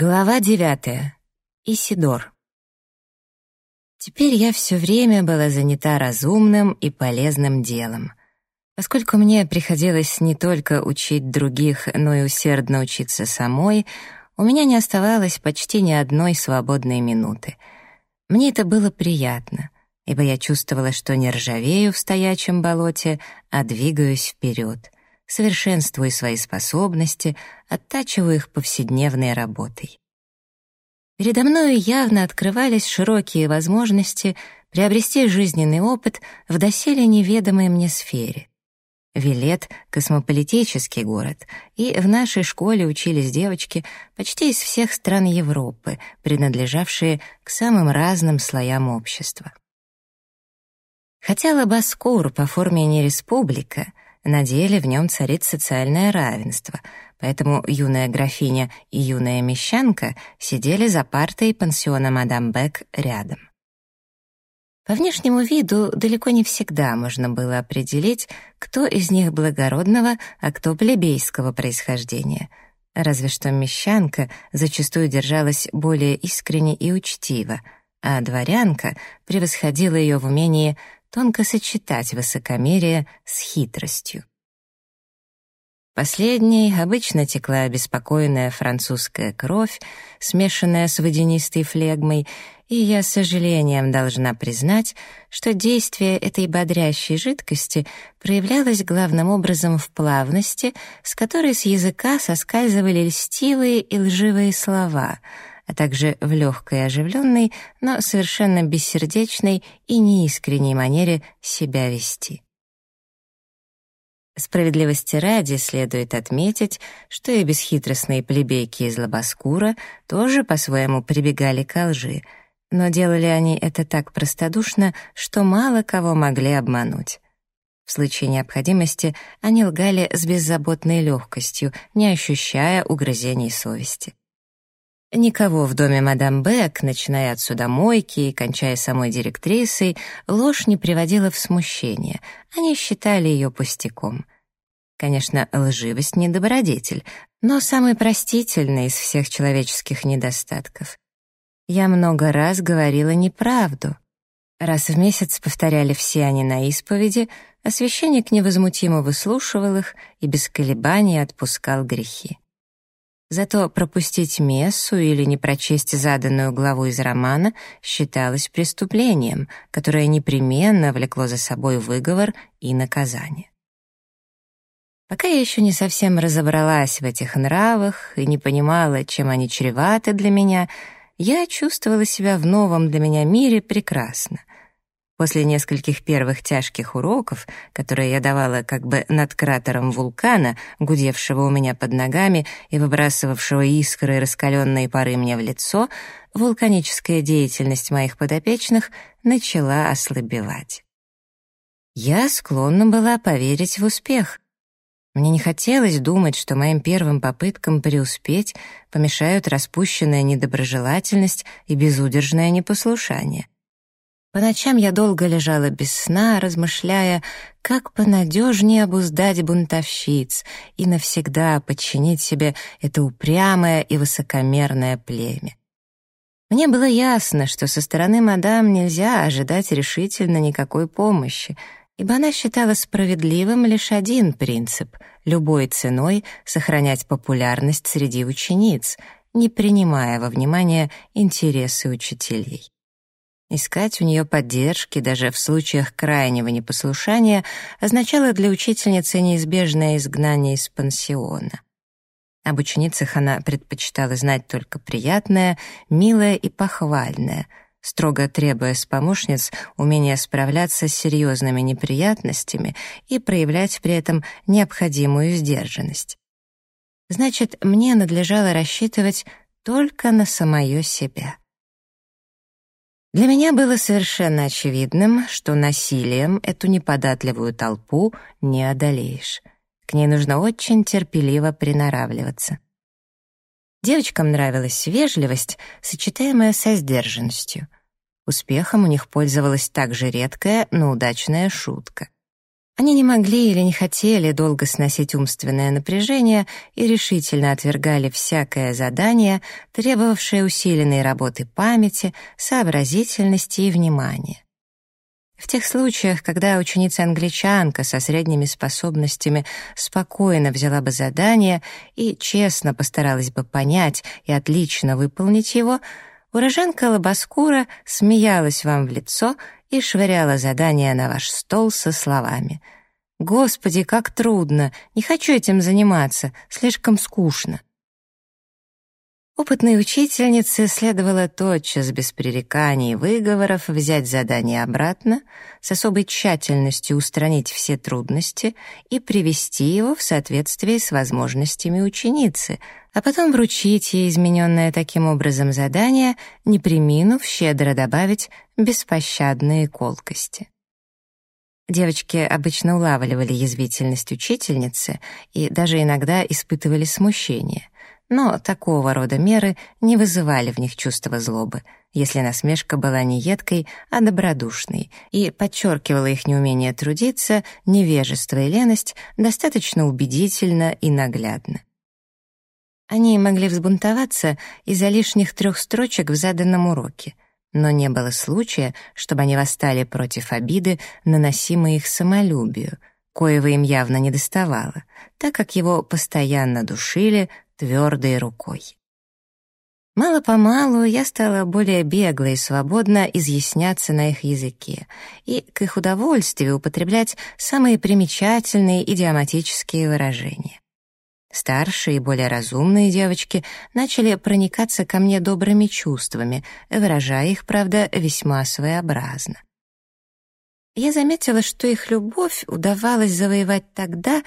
Глава девятая. Исидор. Теперь я все время была занята разумным и полезным делом. Поскольку мне приходилось не только учить других, но и усердно учиться самой, у меня не оставалось почти ни одной свободной минуты. Мне это было приятно, ибо я чувствовала, что не ржавею в стоячем болоте, а двигаюсь вперед — совершенствую свои способности, оттачиваю их повседневной работой. Передо мною явно открывались широкие возможности приобрести жизненный опыт в доселе неведомой мне сфере. Вилет — космополитический город, и в нашей школе учились девочки почти из всех стран Европы, принадлежавшие к самым разным слоям общества. Хотя Лабаскур по форме не республика — на деле в нем царит социальное равенство, поэтому юная графиня и юная мещанка сидели за партой пансиона мадам Бек рядом. По внешнему виду далеко не всегда можно было определить, кто из них благородного, а кто плебейского происхождения. Разве что мещанка зачастую держалась более искренне и учтиво, а дворянка превосходила ее в умении тонко сочетать высокомерие с хитростью. Последней обычно текла обеспокоенная французская кровь, смешанная с водянистой флегмой, и я с сожалением должна признать, что действие этой бодрящей жидкости проявлялось главным образом в плавности, с которой с языка соскальзывали льстивые и лживые слова — а также в легкой и оживленной, но совершенно бессердечной и неискренней манере себя вести. Справедливости ради следует отметить, что и бесхитростные плебейки из Лобоскура тоже по-своему прибегали к лжи, но делали они это так простодушно, что мало кого могли обмануть. В случае необходимости они лгали с беззаботной легкостью, не ощущая угрызений совести. Никого в доме мадам Бек, начиная от судомойки и кончая самой директрисой, ложь не приводила в смущение. Они считали ее пустяком. Конечно, лживость — не добродетель, но самый простительный из всех человеческих недостатков. Я много раз говорила неправду. Раз в месяц повторяли все они на исповеди, а священник невозмутимо выслушивал их и без колебаний отпускал грехи. Зато пропустить мессу или не прочесть заданную главу из романа считалось преступлением, которое непременно влекло за собой выговор и наказание. Пока я еще не совсем разобралась в этих нравах и не понимала, чем они чреваты для меня, я чувствовала себя в новом для меня мире прекрасно. После нескольких первых тяжких уроков, которые я давала как бы над кратером вулкана, гудевшего у меня под ногами и выбрасывавшего искры и раскаленные пары мне в лицо, вулканическая деятельность моих подопечных начала ослабевать. Я склонна была поверить в успех. Мне не хотелось думать, что моим первым попыткам преуспеть помешают распущенная недоброжелательность и безудержное непослушание — по ночам я долго лежала без сна, размышляя, как понадежнее обуздать бунтовщиц и навсегда подчинить себе это упрямое и высокомерное племя. Мне было ясно, что со стороны мадам нельзя ожидать решительно никакой помощи, ибо она считала справедливым лишь один принцип — любой ценой сохранять популярность среди учениц, не принимая во внимание интересы учителей. Искать у нее поддержки даже в случаях крайнего непослушания означало для учительницы неизбежное изгнание из пансиона. Об ученицах она предпочитала знать только приятное, милое и похвальное, строго требуя с помощниц умения справляться с серьезными неприятностями и проявлять при этом необходимую сдержанность. Значит, мне надлежало рассчитывать только на самое себя. Для меня было совершенно очевидным, что насилием эту неподатливую толпу не одолеешь. К ней нужно очень терпеливо приноравливаться. Девочкам нравилась вежливость, сочетаемая со сдержанностью. Успехом у них пользовалась также редкая, но удачная шутка. Они не могли или не хотели долго сносить умственное напряжение и решительно отвергали всякое задание, требовавшее усиленной работы памяти, сообразительности и внимания. В тех случаях, когда ученица-англичанка со средними способностями спокойно взяла бы задание и честно постаралась бы понять и отлично выполнить его, уроженка Лобоскура смеялась вам в лицо и швыряла задание на ваш стол со словами «Господи, как трудно! Не хочу этим заниматься, слишком скучно». Опытной учительнице следовало тотчас, без пререканий и выговоров, взять задание обратно, с особой тщательностью устранить все трудности и привести его в соответствии с возможностями ученицы, а потом вручить ей измененное таким образом задание, не приминув щедро добавить беспощадные колкости. Девочки обычно улавливали язвительность учительницы и даже иногда испытывали смущение — но такого рода меры не вызывали в них чувства злобы, если насмешка была не едкой, а добродушной, и подчеркивала их неумение трудиться, невежество и леность достаточно убедительно и наглядно. Они могли взбунтоваться из-за лишних трех строчек в заданном уроке, но не было случая, чтобы они восстали против обиды, наносимой их самолюбию, коего им явно не доставало, так как его постоянно душили, твердой рукой. Мало-помалу я стала более бегло и свободно изъясняться на их языке и, к их удовольствию, употреблять самые примечательные идиоматические выражения. Старшие и более разумные девочки начали проникаться ко мне добрыми чувствами, выражая их, правда, весьма своеобразно. Я заметила, что их любовь удавалось завоевать тогда,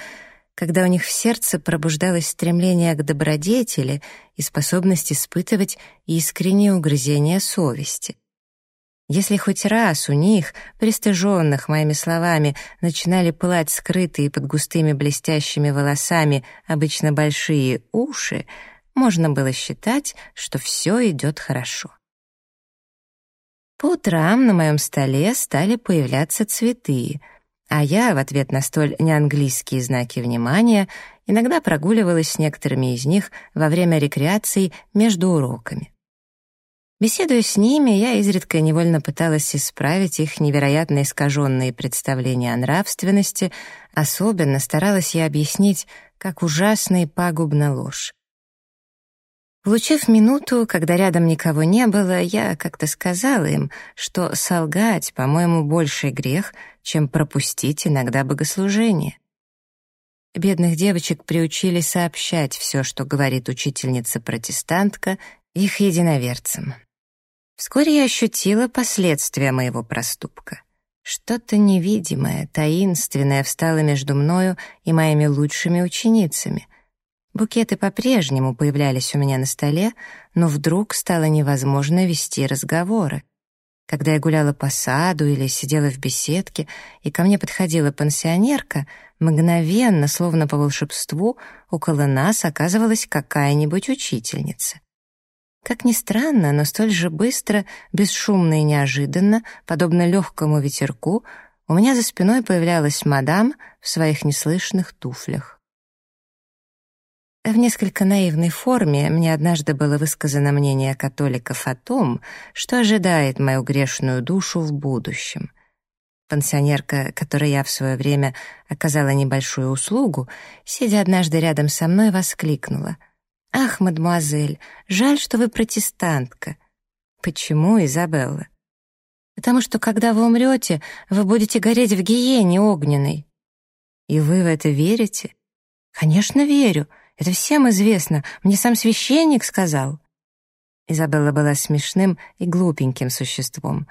когда у них в сердце пробуждалось стремление к добродетели и способность испытывать искреннее угрызение совести. Если хоть раз у них, пристыженных моими словами, начинали пылать скрытые под густыми блестящими волосами обычно большие уши, можно было считать, что все идет хорошо. По утрам на моем столе стали появляться цветы — а я, в ответ на столь неанглийские знаки внимания, иногда прогуливалась с некоторыми из них во время рекреаций между уроками. Беседуя с ними, я изредка невольно пыталась исправить их невероятно искаженные представления о нравственности, особенно старалась я объяснить, как ужасна и пагубна ложь. Получив минуту, когда рядом никого не было, я как-то сказала им, что солгать, по-моему, больший грех, чем пропустить иногда богослужение. Бедных девочек приучили сообщать все, что говорит учительница-протестантка, их единоверцам. Вскоре я ощутила последствия моего проступка. Что-то невидимое, таинственное встало между мною и моими лучшими ученицами. Букеты по-прежнему появлялись у меня на столе, но вдруг стало невозможно вести разговоры. Когда я гуляла по саду или сидела в беседке, и ко мне подходила пансионерка, мгновенно, словно по волшебству, около нас оказывалась какая-нибудь учительница. Как ни странно, но столь же быстро, бесшумно и неожиданно, подобно легкому ветерку, у меня за спиной появлялась мадам в своих неслышных туфлях. В несколько наивной форме мне однажды было высказано мнение католиков о том, что ожидает мою грешную душу в будущем. Пансионерка, которой я в свое время оказала небольшую услугу, сидя однажды рядом со мной, воскликнула. «Ах, мадемуазель, жаль, что вы протестантка». «Почему, Изабелла?» «Потому что, когда вы умрете, вы будете гореть в гиене огненной». «И вы в это верите?» «Конечно, верю». Это всем известно. Мне сам священник сказал». Изабелла была смешным и глупеньким существом.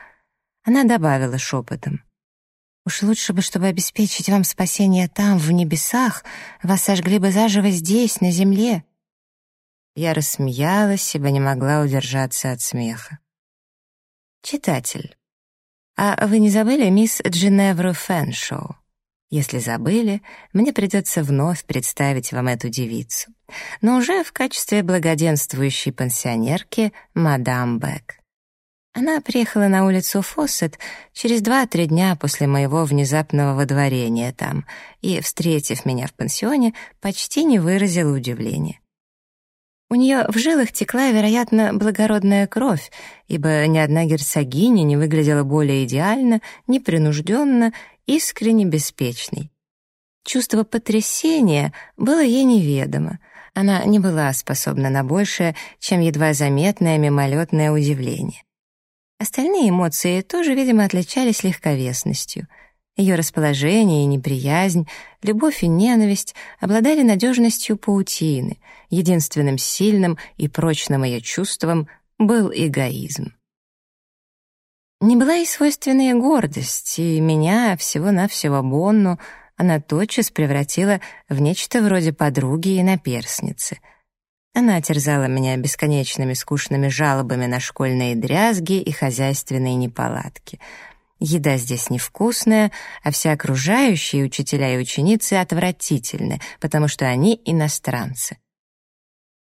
Она добавила шепотом. «Уж лучше бы, чтобы обеспечить вам спасение там, в небесах, вас сожгли бы заживо здесь, на земле». Я рассмеялась, ибо не могла удержаться от смеха. Читатель. А вы не забыли мисс Джиневру Фэншоу? Если забыли, мне придется вновь представить вам эту девицу, но уже в качестве благоденствующей пансионерки мадам Бек. Она приехала на улицу Фоссет через два-три дня после моего внезапного водворения там и, встретив меня в пансионе, почти не выразила удивления. У нее в жилах текла, вероятно, благородная кровь, ибо ни одна герцогиня не выглядела более идеально, непринужденно, искренне беспечной. Чувство потрясения было ей неведомо. Она не была способна на большее, чем едва заметное мимолетное удивление. Остальные эмоции тоже, видимо, отличались легковесностью. Ее расположение и неприязнь, любовь и ненависть обладали надежностью паутины. Единственным сильным и прочным ее чувством был эгоизм. Не была и свойственная гордость, и меня, всего-навсего Бонну, она тотчас превратила в нечто вроде подруги и наперсницы — она терзала меня бесконечными скучными жалобами на школьные дрязги и хозяйственные неполадки. Еда здесь невкусная, а все окружающие учителя и ученицы отвратительны, потому что они иностранцы.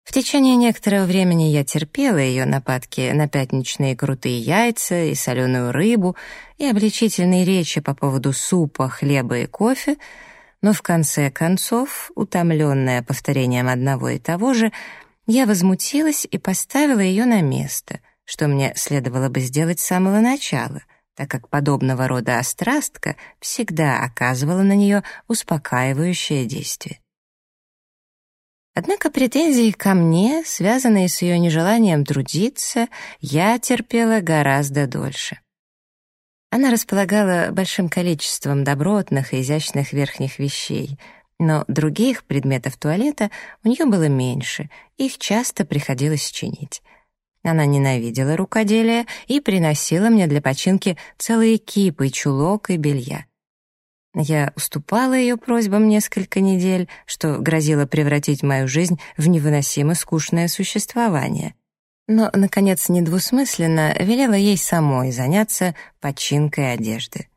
В течение некоторого времени я терпела ее нападки на пятничные крутые яйца и соленую рыбу и обличительные речи по поводу супа, хлеба и кофе — но в конце концов, утомленная повторением одного и того же, я возмутилась и поставила ее на место, что мне следовало бы сделать с самого начала, так как подобного рода острастка всегда оказывала на нее успокаивающее действие. Однако претензии ко мне, связанные с ее нежеланием трудиться, я терпела гораздо дольше. Она располагала большим количеством добротных и изящных верхних вещей, но других предметов туалета у нее было меньше, их часто приходилось чинить. Она ненавидела рукоделие и приносила мне для починки целые кипы чулок и белья. Я уступала ее просьбам несколько недель, что грозило превратить мою жизнь в невыносимо скучное существование — но, наконец, недвусмысленно велела ей самой заняться починкой одежды.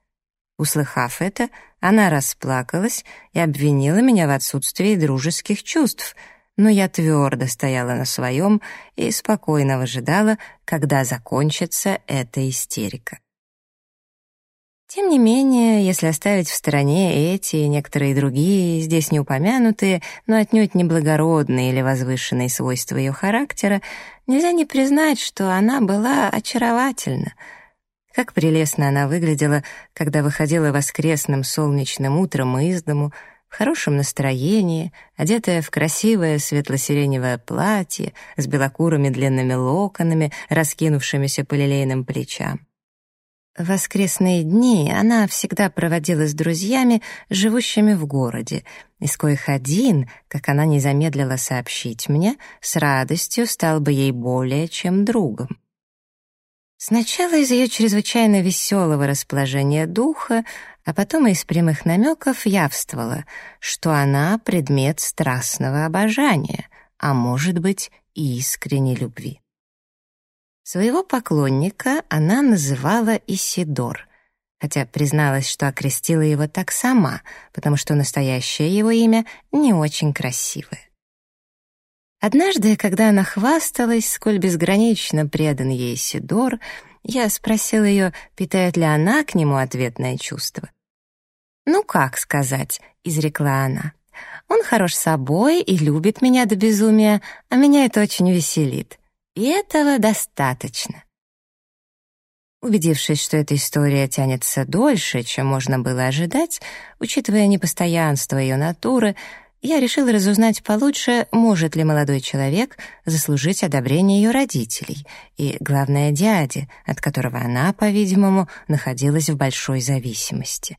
Услыхав это, она расплакалась и обвинила меня в отсутствии дружеских чувств, но я твердо стояла на своем и спокойно выжидала, когда закончится эта истерика. Тем не менее, если оставить в стороне эти и некоторые другие, здесь не упомянутые, но отнюдь неблагородные или возвышенные свойства ее характера, нельзя не признать, что она была очаровательна. Как прелестно она выглядела, когда выходила воскресным солнечным утром из дому, в хорошем настроении, одетая в красивое светло-сиреневое платье с белокурыми длинными локонами, раскинувшимися по лилейным плечам. Воскресные дни она всегда проводила с друзьями, живущими в городе, из коих один, как она не замедлила сообщить мне, с радостью стал бы ей более чем другом. Сначала из ее чрезвычайно веселого расположения духа, а потом и из прямых намеков явствовала, что она — предмет страстного обожания, а может быть, и искренней любви. Своего поклонника она называла Исидор, хотя призналась, что окрестила его так сама, потому что настоящее его имя не очень красивое. Однажды, когда она хвасталась, сколь безгранично предан ей Сидор, я спросила ее, питает ли она к нему ответное чувство. «Ну, как сказать», — изрекла она. «Он хорош собой и любит меня до безумия, а меня это очень веселит. И этого достаточно. Убедившись, что эта история тянется дольше, чем можно было ожидать, учитывая непостоянство ее натуры, я решил разузнать получше, может ли молодой человек заслужить одобрение ее родителей и, главное, дяди, от которого она, по-видимому, находилась в большой зависимости.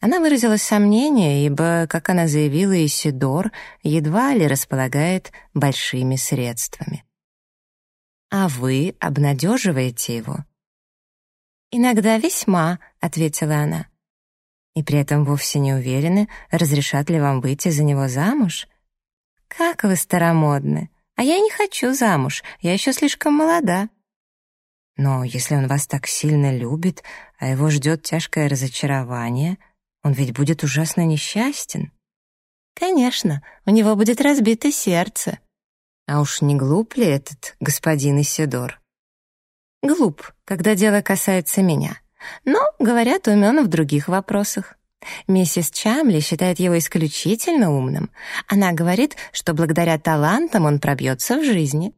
Она выразила сомнение, ибо, как она заявила, Исидор едва ли располагает большими средствами а вы обнадеживаете его». «Иногда весьма», — ответила она. «И при этом вовсе не уверены, разрешат ли вам выйти за него замуж?» «Как вы старомодны! А я не хочу замуж, я еще слишком молода». «Но если он вас так сильно любит, а его ждет тяжкое разочарование, он ведь будет ужасно несчастен». «Конечно, у него будет разбито сердце», а уж не глуп ли этот господин Исидор? Глуп, когда дело касается меня. Но, говорят, умен в других вопросах. Миссис Чамли считает его исключительно умным. Она говорит, что благодаря талантам он пробьется в жизни.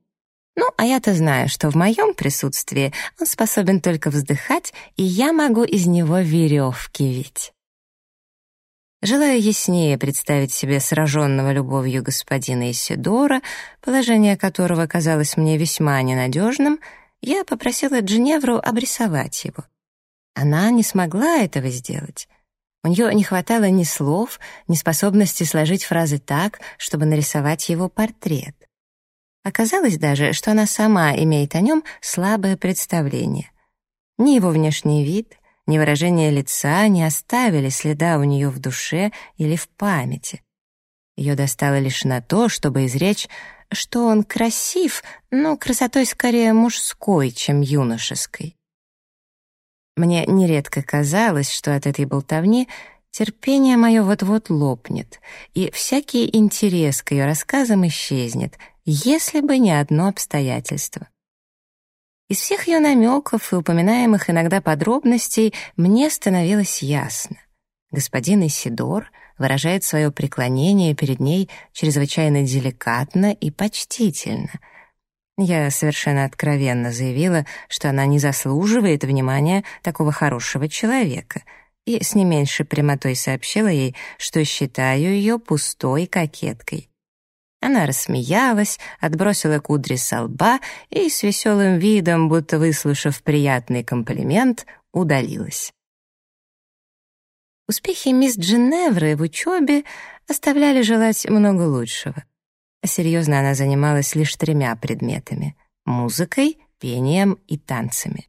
Ну, а я-то знаю, что в моем присутствии он способен только вздыхать, и я могу из него веревки вить. Желая яснее представить себе сраженного любовью господина Исидора, положение которого казалось мне весьма ненадежным, я попросила Джиневру обрисовать его. Она не смогла этого сделать. У нее не хватало ни слов, ни способности сложить фразы так, чтобы нарисовать его портрет. Оказалось даже, что она сама имеет о нем слабое представление. Ни его внешний вид, ни выражение лица не оставили следа у нее в душе или в памяти. Ее достало лишь на то, чтобы изречь, что он красив, но красотой скорее мужской, чем юношеской. Мне нередко казалось, что от этой болтовни терпение мое вот-вот лопнет, и всякий интерес к ее рассказам исчезнет, если бы не одно обстоятельство. Из всех ее намеков и упоминаемых иногда подробностей мне становилось ясно. Господин Исидор выражает свое преклонение перед ней чрезвычайно деликатно и почтительно — я совершенно откровенно заявила, что она не заслуживает внимания такого хорошего человека, и с не меньшей прямотой сообщила ей, что считаю ее пустой кокеткой. Она рассмеялась, отбросила кудри со лба и с веселым видом, будто выслушав приятный комплимент, удалилась. Успехи мисс Дженевры в учебе оставляли желать много лучшего. Серьезно она занималась лишь тремя предметами — музыкой, пением и танцами.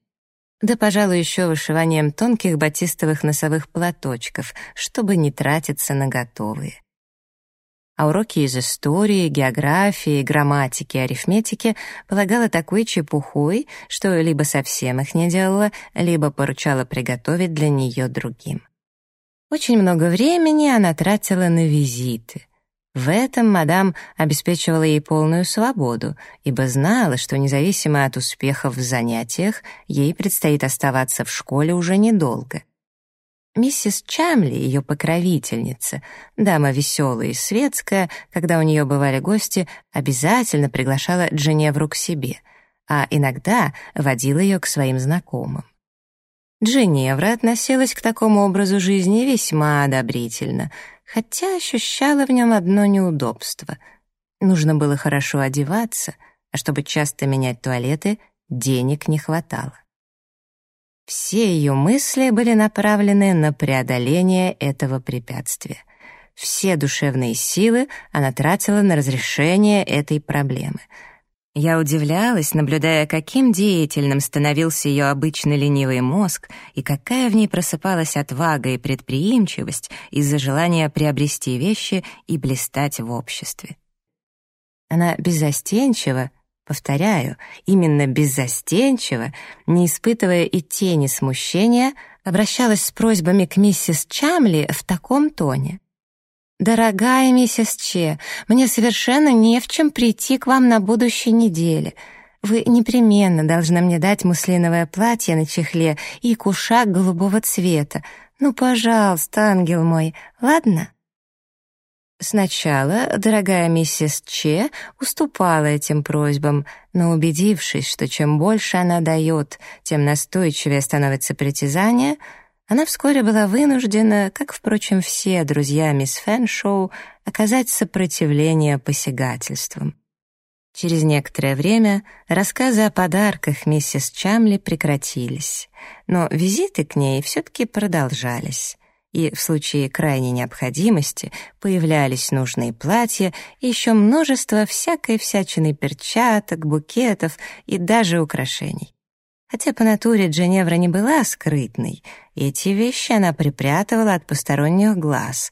Да, пожалуй, еще вышиванием тонких батистовых носовых платочков, чтобы не тратиться на готовые. А уроки из истории, географии, грамматики, арифметики полагала такой чепухой, что либо совсем их не делала, либо поручала приготовить для нее другим. Очень много времени она тратила на визиты — в этом мадам обеспечивала ей полную свободу, ибо знала, что независимо от успехов в занятиях, ей предстоит оставаться в школе уже недолго. Миссис Чамли, ее покровительница, дама веселая и светская, когда у нее бывали гости, обязательно приглашала Дженевру к себе, а иногда водила ее к своим знакомым. Дженевра относилась к такому образу жизни весьма одобрительно — хотя ощущала в нем одно неудобство. Нужно было хорошо одеваться, а чтобы часто менять туалеты, денег не хватало. Все ее мысли были направлены на преодоление этого препятствия. Все душевные силы она тратила на разрешение этой проблемы — я удивлялась, наблюдая, каким деятельным становился ее обычно ленивый мозг и какая в ней просыпалась отвага и предприимчивость из-за желания приобрести вещи и блистать в обществе. Она беззастенчиво, повторяю, именно беззастенчиво, не испытывая и тени смущения, обращалась с просьбами к миссис Чамли в таком тоне. «Дорогая миссис Че, мне совершенно не в чем прийти к вам на будущей неделе. Вы непременно должны мне дать муслиновое платье на чехле и кушак голубого цвета. Ну, пожалуйста, ангел мой, ладно?» Сначала дорогая миссис Че уступала этим просьбам, но убедившись, что чем больше она дает, тем настойчивее становится притязание — она вскоре была вынуждена, как, впрочем, все друзья мисс Фэншоу, оказать сопротивление посягательствам. Через некоторое время рассказы о подарках миссис Чамли прекратились, но визиты к ней все-таки продолжались, и в случае крайней необходимости появлялись нужные платья и еще множество всякой всячины перчаток, букетов и даже украшений. Хотя по натуре Дженевра не была скрытной, эти вещи она припрятывала от посторонних глаз.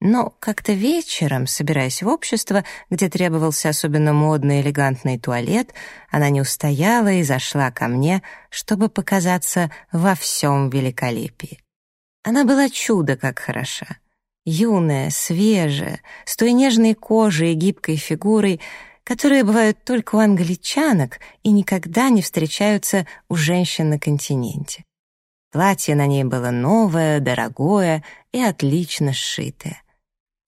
Но как-то вечером, собираясь в общество, где требовался особенно модный элегантный туалет, она не устояла и зашла ко мне, чтобы показаться во всем великолепии. Она была чудо как хороша. Юная, свежая, с той нежной кожей и гибкой фигурой, которые бывают только у англичанок и никогда не встречаются у женщин на континенте. Платье на ней было новое, дорогое и отлично сшитое.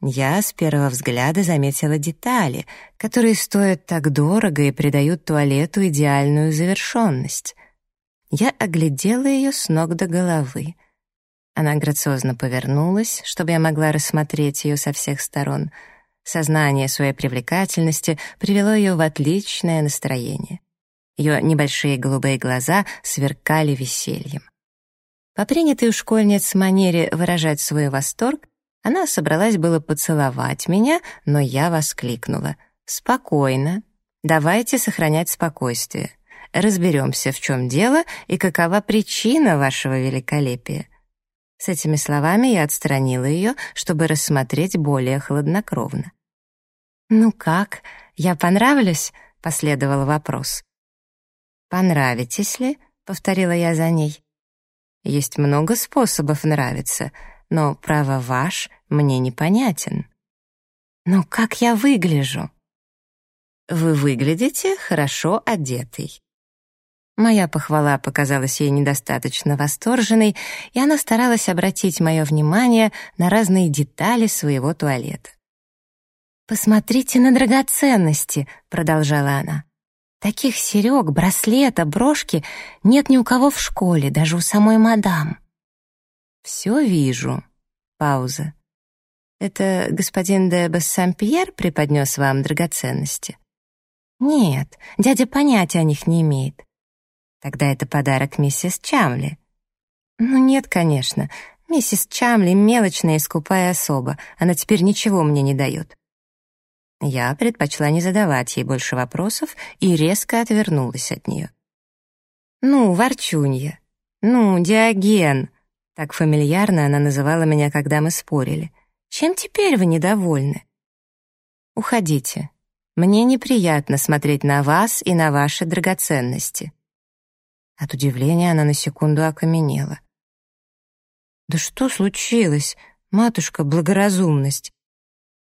Я с первого взгляда заметила детали, которые стоят так дорого и придают туалету идеальную завершенность. Я оглядела ее с ног до головы. Она грациозно повернулась, чтобы я могла рассмотреть ее со всех сторон. Сознание своей привлекательности привело ее в отличное настроение. Ее небольшие голубые глаза сверкали весельем. По принятой у школьниц манере выражать свой восторг, она собралась было поцеловать меня, но я воскликнула. «Спокойно. Давайте сохранять спокойствие. Разберемся, в чем дело и какова причина вашего великолепия». С этими словами я отстранила ее, чтобы рассмотреть более хладнокровно. «Ну как? Я понравлюсь?» — последовал вопрос. «Понравитесь ли?» — повторила я за ней. «Есть много способов нравиться, но право ваш мне непонятен. Но как я выгляжу? Вы выглядите хорошо одетый. Моя похвала показалась ей недостаточно восторженной, и она старалась обратить мое внимание на разные детали своего туалета. «Посмотрите на драгоценности», — продолжала она. «Таких серег, браслета, брошки нет ни у кого в школе, даже у самой мадам». «Все вижу». Пауза. «Это господин де Бассампьер преподнес вам драгоценности?» «Нет, дядя понятия о них не имеет». «Тогда это подарок миссис Чамли». «Ну нет, конечно. Миссис Чамли — мелочная и скупая особа. Она теперь ничего мне не дает». Я предпочла не задавать ей больше вопросов и резко отвернулась от нее. «Ну, ворчунья. Ну, Диоген. Так фамильярно она называла меня, когда мы спорили. Чем теперь вы недовольны? Уходите. Мне неприятно смотреть на вас и на ваши драгоценности. От удивления она на секунду окаменела. Да что случилось, матушка, благоразумность?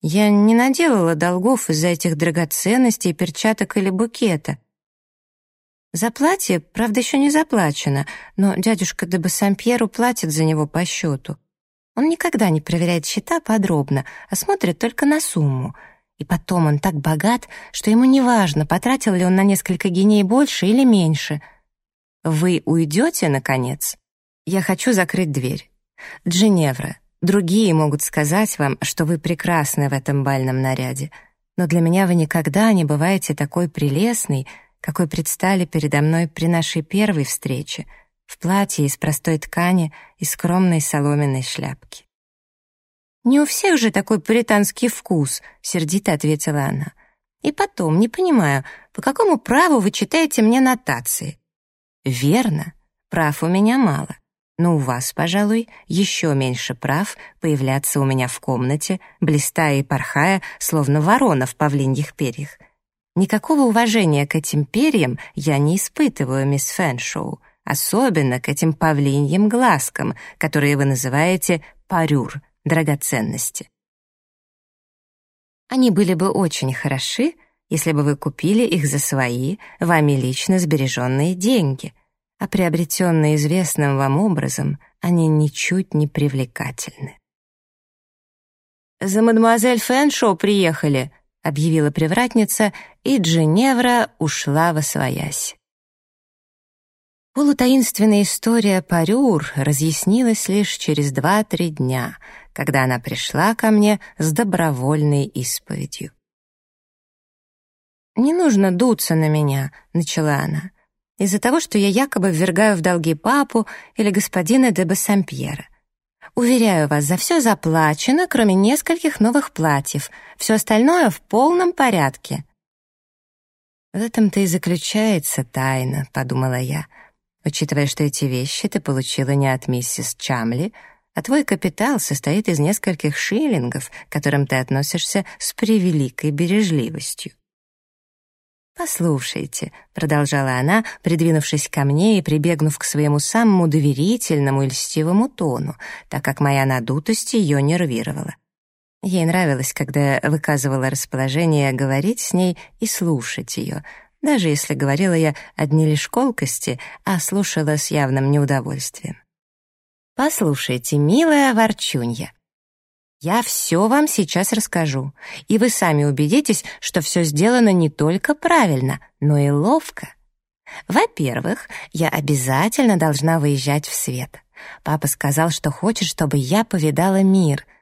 Я не наделала долгов из-за этих драгоценностей, перчаток или букета. За платье, правда, еще не заплачено, но дядюшка де Бассампьеру платит за него по счету. Он никогда не проверяет счета подробно, а смотрит только на сумму. И потом он так богат, что ему не важно, потратил ли он на несколько геней больше или меньше. Вы уйдете, наконец? Я хочу закрыть дверь. Джиневра, другие могут сказать вам, что вы прекрасны в этом бальном наряде, но для меня вы никогда не бываете такой прелестной, какой предстали передо мной при нашей первой встрече, в платье из простой ткани и скромной соломенной шляпки. «Не у всех же такой пуританский вкус», — сердито ответила она. «И потом, не понимаю, по какому праву вы читаете мне нотации?» «Верно, прав у меня мало, но у вас, пожалуй, еще меньше прав появляться у меня в комнате, блистая и порхая, словно ворона в павлиньих перьях. Никакого уважения к этим перьям я не испытываю, мисс Фэншоу, особенно к этим павлиньим глазкам, которые вы называете парюр, драгоценности. Они были бы очень хороши, если бы вы купили их за свои, вами лично сбереженные деньги, а приобретенные известным вам образом, они ничуть не привлекательны. «За мадемуазель Фэншоу приехали», объявила привратница, и Дженевра ушла во своясь. Полутаинственная история Парюр разъяснилась лишь через два-три дня, когда она пришла ко мне с добровольной исповедью. «Не нужно дуться на меня», — начала она, «из-за того, что я якобы ввергаю в долги папу или господина де Бассампьера. Уверяю вас, за все заплачено, кроме нескольких новых платьев. Все остальное в полном порядке». «В этом-то и заключается тайна», — подумала я, учитывая, что эти вещи ты получила не от миссис Чамли, а твой капитал состоит из нескольких шиллингов, к которым ты относишься с превеликой бережливостью. «Послушайте», — продолжала она, придвинувшись ко мне и прибегнув к своему самому доверительному и льстивому тону, так как моя надутость ее нервировала. Ей нравилось, когда выказывала расположение говорить с ней и слушать ее, даже если говорила я одни лишь колкости, а слушала с явным неудовольствием. «Послушайте, милая ворчунья, я все вам сейчас расскажу, и вы сами убедитесь, что все сделано не только правильно, но и ловко. Во-первых, я обязательно должна выезжать в свет. Папа сказал, что хочет, чтобы я повидала мир —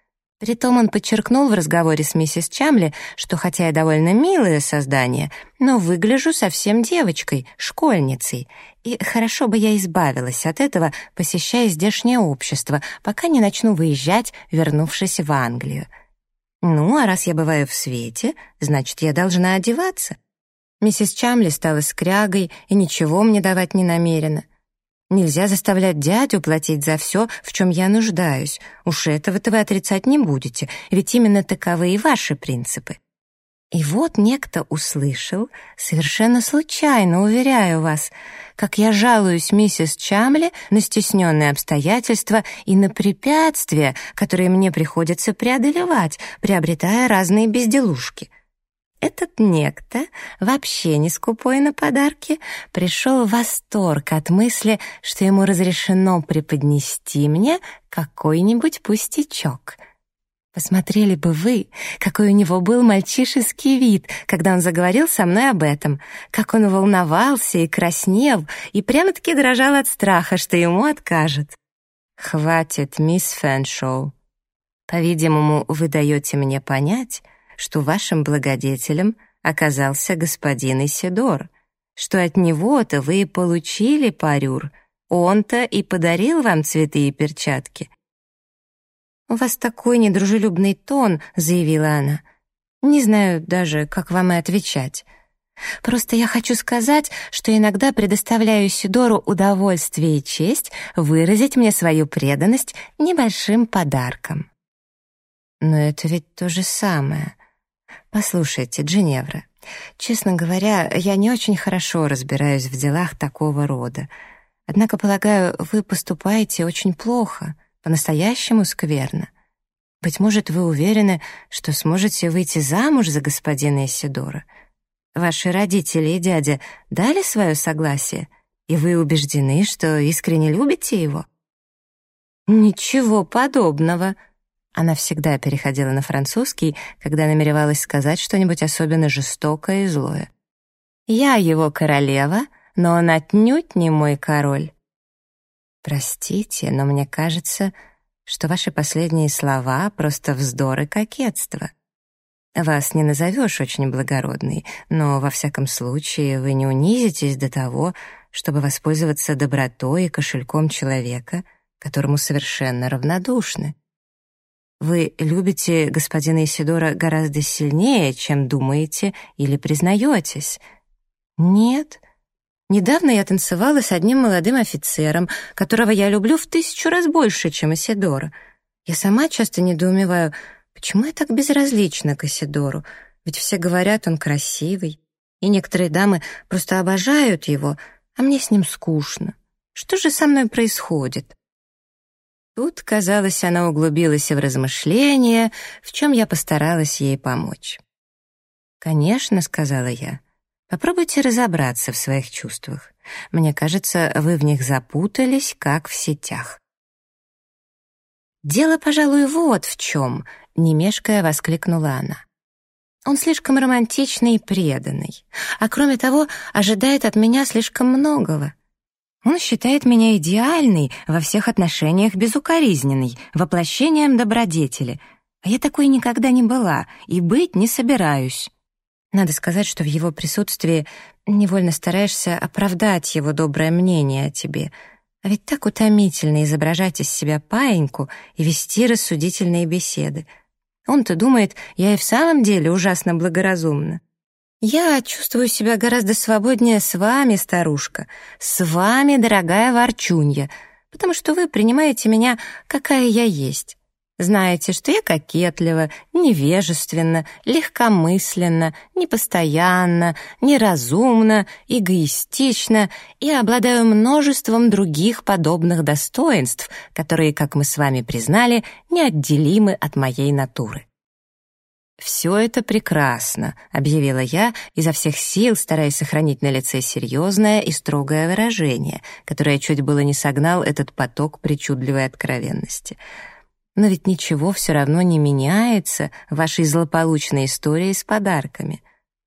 Притом он подчеркнул в разговоре с миссис Чамли, что хотя я довольно милое создание, но выгляжу совсем девочкой, школьницей, и хорошо бы я избавилась от этого, посещая здешнее общество, пока не начну выезжать, вернувшись в Англию. Ну, а раз я бываю в свете, значит, я должна одеваться. Миссис Чамли стала скрягой и ничего мне давать не намерена — Нельзя заставлять дядю платить за все, в чем я нуждаюсь. Уж этого-то вы отрицать не будете, ведь именно таковы и ваши принципы. И вот некто услышал, совершенно случайно, уверяю вас, как я жалуюсь миссис Чамли на стесненные обстоятельства и на препятствия, которые мне приходится преодолевать, приобретая разные безделушки. Этот некто, вообще не скупой на подарки, пришел в восторг от мысли, что ему разрешено преподнести мне какой-нибудь пустячок. Посмотрели бы вы, какой у него был мальчишеский вид, когда он заговорил со мной об этом, как он волновался и краснел, и прямо-таки дрожал от страха, что ему откажет. «Хватит, мисс Фэншоу. По-видимому, вы даете мне понять, что вашим благодетелем оказался господин Исидор, что от него-то вы и получили парюр, он-то и подарил вам цветы и перчатки. «У вас такой недружелюбный тон», — заявила она. «Не знаю даже, как вам и отвечать. Просто я хочу сказать, что иногда предоставляю Сидору удовольствие и честь выразить мне свою преданность небольшим подарком». «Но это ведь то же самое», «Послушайте, Джиневра, честно говоря, я не очень хорошо разбираюсь в делах такого рода. Однако, полагаю, вы поступаете очень плохо, по-настоящему скверно. Быть может, вы уверены, что сможете выйти замуж за господина Исидора? Ваши родители и дядя дали свое согласие, и вы убеждены, что искренне любите его?» «Ничего подобного», она всегда переходила на французский, когда намеревалась сказать что-нибудь особенно жестокое и злое. «Я его королева, но он отнюдь не мой король». «Простите, но мне кажется, что ваши последние слова — просто вздор и кокетство. Вас не назовешь очень благородной, но, во всяком случае, вы не унизитесь до того, чтобы воспользоваться добротой и кошельком человека, которому совершенно равнодушны. Вы любите господина Исидора гораздо сильнее, чем думаете или признаетесь. Нет. Недавно я танцевала с одним молодым офицером, которого я люблю в тысячу раз больше, чем Исидора. Я сама часто недоумеваю, почему я так безразлична к Исидору, ведь все говорят, он красивый, и некоторые дамы просто обожают его, а мне с ним скучно. Что же со мной происходит? Тут, казалось, она углубилась в размышления, в чем я постаралась ей помочь. «Конечно», — сказала я, — «попробуйте разобраться в своих чувствах. Мне кажется, вы в них запутались, как в сетях». «Дело, пожалуй, вот в чем», — немешкая воскликнула она. «Он слишком романтичный и преданный, а кроме того, ожидает от меня слишком многого». Он считает меня идеальной, во всех отношениях безукоризненной, воплощением добродетели. А я такой никогда не была и быть не собираюсь. Надо сказать, что в его присутствии невольно стараешься оправдать его доброе мнение о тебе. А ведь так утомительно изображать из себя паиньку и вести рассудительные беседы. Он-то думает, я и в самом деле ужасно благоразумна. Я чувствую себя гораздо свободнее с вами, старушка, с вами, дорогая ворчунья, потому что вы принимаете меня, какая я есть. Знаете, что я кокетлива, невежественна, легкомысленно, непостоянна, неразумна, эгоистична и обладаю множеством других подобных достоинств, которые, как мы с вами признали, неотделимы от моей натуры. «Все это прекрасно», — объявила я, изо всех сил стараясь сохранить на лице серьезное и строгое выражение, которое чуть было не согнал этот поток причудливой откровенности. «Но ведь ничего все равно не меняется в вашей злополучной истории с подарками.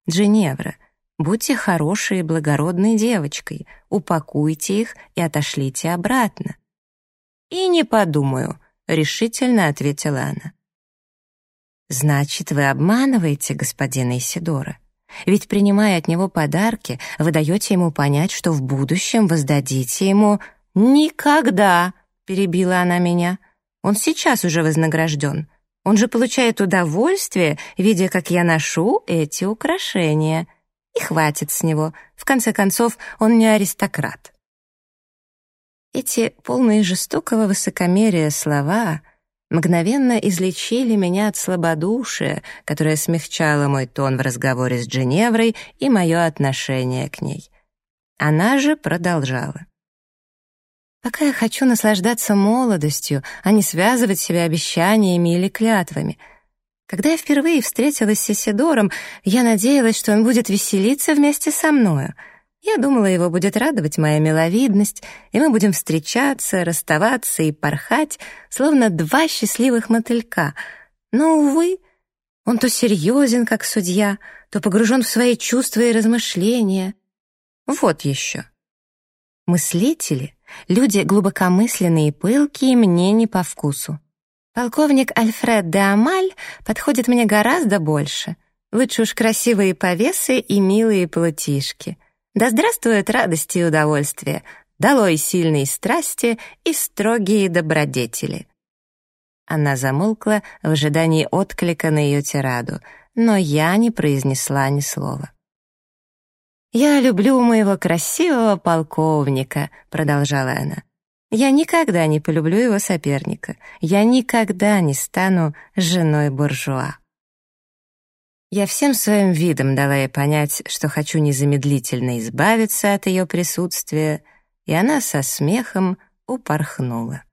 Дженевра, будьте хорошей и благородной девочкой, упакуйте их и отошлите обратно». «И не подумаю», — решительно ответила она. «Значит, вы обманываете господина Исидора. Ведь, принимая от него подарки, вы даете ему понять, что в будущем воздадите ему...» «Никогда!» — перебила она меня. «Он сейчас уже вознагражден. Он же получает удовольствие, видя, как я ношу эти украшения. И хватит с него. В конце концов, он не аристократ». Эти полные жестокого высокомерия слова мгновенно излечили меня от слабодушия, которое смягчало мой тон в разговоре с Дженеврой и мое отношение к ней. Она же продолжала. «Пока я хочу наслаждаться молодостью, а не связывать себя обещаниями или клятвами. Когда я впервые встретилась с Исидором, я надеялась, что он будет веселиться вместе со мною — я думала, его будет радовать моя миловидность, и мы будем встречаться, расставаться и порхать, словно два счастливых мотылька. Но, увы, он то серьезен, как судья, то погружен в свои чувства и размышления. Вот еще. Мыслители, люди глубокомысленные и пылкие, мне не по вкусу. Полковник Альфред де Амаль подходит мне гораздо больше. Лучше уж красивые повесы и милые платишки — да здравствует радость и удовольствие, долой сильные страсти и строгие добродетели. Она замолкла в ожидании отклика на ее тираду, но я не произнесла ни слова. «Я люблю моего красивого полковника», — продолжала она. «Я никогда не полюблю его соперника. Я никогда не стану женой буржуа». Я всем своим видом дала ей понять, что хочу незамедлительно избавиться от ее присутствия, и она со смехом упорхнула.